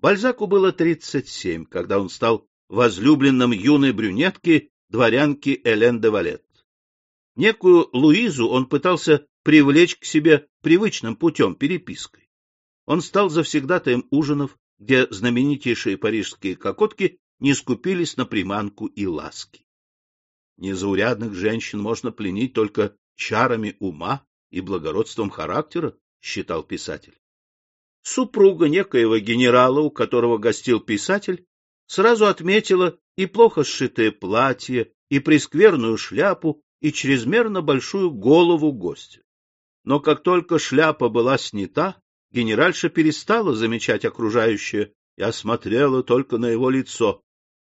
Бальзаку было 37, когда он стал возлюбленным юной брюнетки, дворянки Элен де Валет. Некую Луизу он пытался привлечь к себе привычным путем перепиской. Он стал завсегдатаем ужинов, где знаменитейшие парижские кокотки не скупились на приманку и ласки. Незаурядных женщин можно пленить только чарами ума и благородством характера, считал писатель. Супруга некоего генерала, у которого гостил писатель, сразу отметила и плохо сшитое платье, и прескверную шляпу, и чрезмерно большую голову гостя. Но как только шляпа была снята, генеральша перестала замечать окружающее и осмотрела только на его лицо,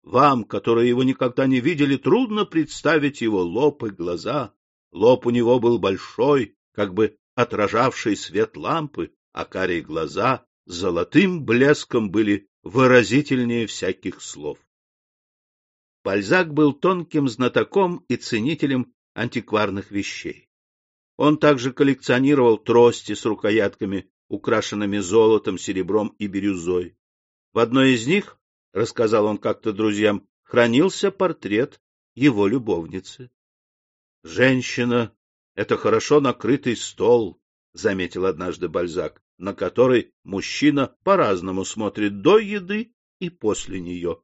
вам, которые его никогда не видели, трудно представить его лоб и глаза. Лоб у него был большой, как бы отражавший свет лампы, а карие глаза золотым блеском были выразительнее всяких слов. Бальзак был тонким знатоком и ценителем антикварных вещей. Он также коллекционировал трости с рукоятками, украшенными золотом, серебром и бирюзой. В одной из них — рассказал он как-то друзьям, — хранился портрет его любовницы. — Женщина — это хорошо накрытый стол, — заметил однажды Бальзак, на который мужчина по-разному смотрит до еды и после нее.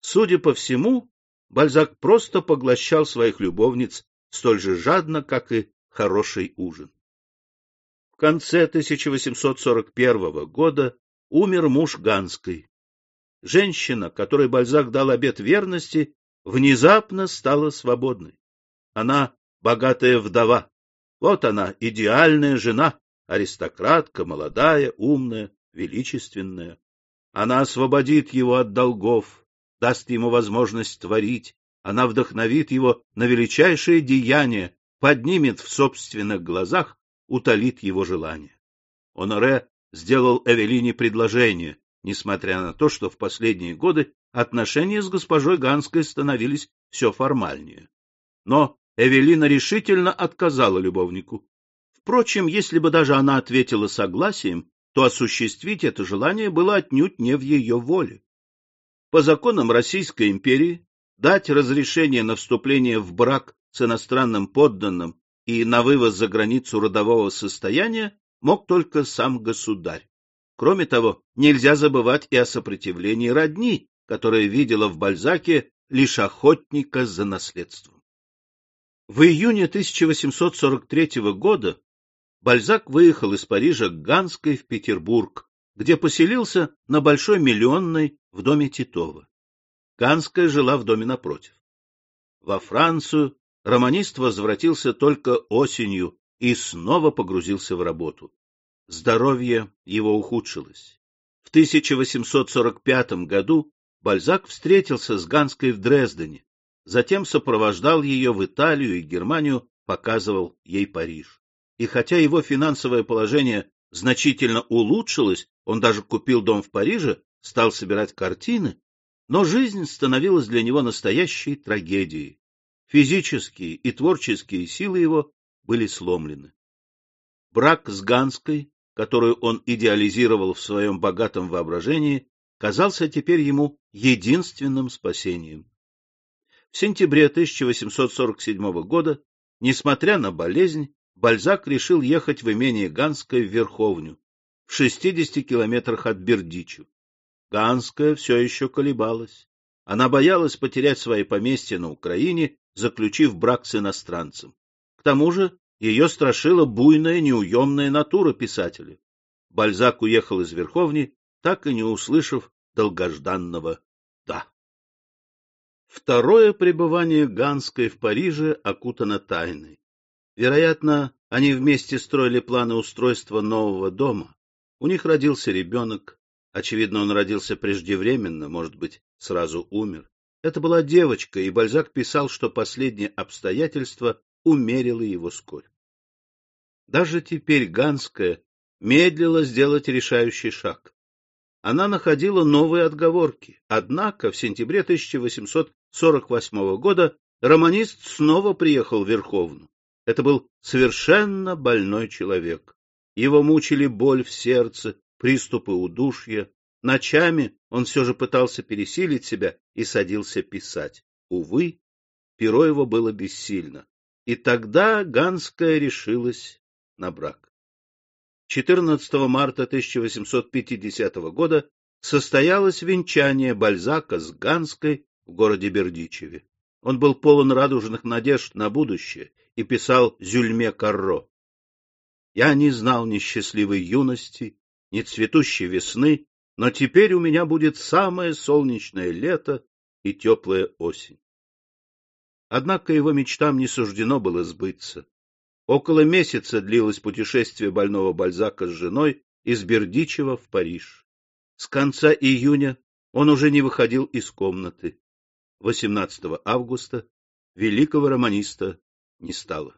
Судя по всему, Бальзак просто поглощал своих любовниц столь же жадно, как и хороший ужин. В конце 1841 года умер муж Ганской, Женщина, которой Бальзак дал обет верности, внезапно стала свободной. Она богатая вдова. Вот она, идеальная жена, аристократка, молодая, умная, величественная. Она освободит его от долгов, даст ему возможность творить, она вдохновит его на величайшее деяние, поднимет в собственных глазах, утолит его желание. Оноре сделал Эвелине предложение, несмотря на то, что в последние годы отношения с госпожой Ганской становились все формальнее. Но Эвелина решительно отказала любовнику. Впрочем, если бы даже она ответила согласием, то осуществить это желание было отнюдь не в ее воле. По законам Российской империи дать разрешение на вступление в брак с иностранным подданным и на вывоз за границу родового состояния мог только сам государь. Кроме того, нельзя забывать и о сопротивлении родни, которая видела в Бальзаке лишь охотника за наследством. В июне 1843 года Бальзак выехал из Парижа к Ганской в Петербург, где поселился на Большой Миллионной в доме Титова. Ганская жила в доме напротив. Во Францию романист возвратился только осенью и снова погрузился в работу здоровье его ухудшилось. В 1845 году Бальзак встретился с Ганской в Дрездене, затем сопровождал ее в Италию и Германию, показывал ей Париж. И хотя его финансовое положение значительно улучшилось, он даже купил дом в Париже, стал собирать картины, но жизнь становилась для него настоящей трагедией. Физические и творческие силы его были сломлены. Брак с Ганской которую он идеализировал в своем богатом воображении, казался теперь ему единственным спасением. В сентябре 1847 года, несмотря на болезнь, Бальзак решил ехать в имение Ганское в Верховню, в 60 километрах от Бердичу. Ганская все еще колебалась. Она боялась потерять свои поместья на Украине, заключив брак с иностранцем. К тому же ее страшила буйная, неуемная натура писателя. Бальзак уехал из Верховни, так и не услышав долгожданного «да». Второе пребывание Ганской в Париже окутано тайной. Вероятно, они вместе строили планы устройства нового дома. У них родился ребенок. Очевидно, он родился преждевременно, может быть, сразу умер. Это была девочка, и Бальзак писал, что последнее обстоятельство умерила его скорбь. Даже теперь Ганская медлила сделать решающий шаг. Она находила новые отговорки, однако в сентябре 1848 года романист снова приехал в Верховну. Это был совершенно больной человек. Его мучили боль в сердце, приступы удушья, ночами он все же пытался пересилить себя и садился писать. Увы, перо его было бессильно. И тогда Ганская решилась на брак. 14 марта 1850 года состоялось венчание Бальзака с Ганской в городе Бердичеве. Он был полон радужных надежд на будущее и писал Зюльме Карро. «Я не знал ни счастливой юности, ни цветущей весны, но теперь у меня будет самое солнечное лето и теплая осень. Однако его мечтам не суждено было сбыться. Около месяца длилось путешествие больного Бальзака с женой из Бердичева в Париж. С конца июня он уже не выходил из комнаты. 18 августа великого романиста не стало.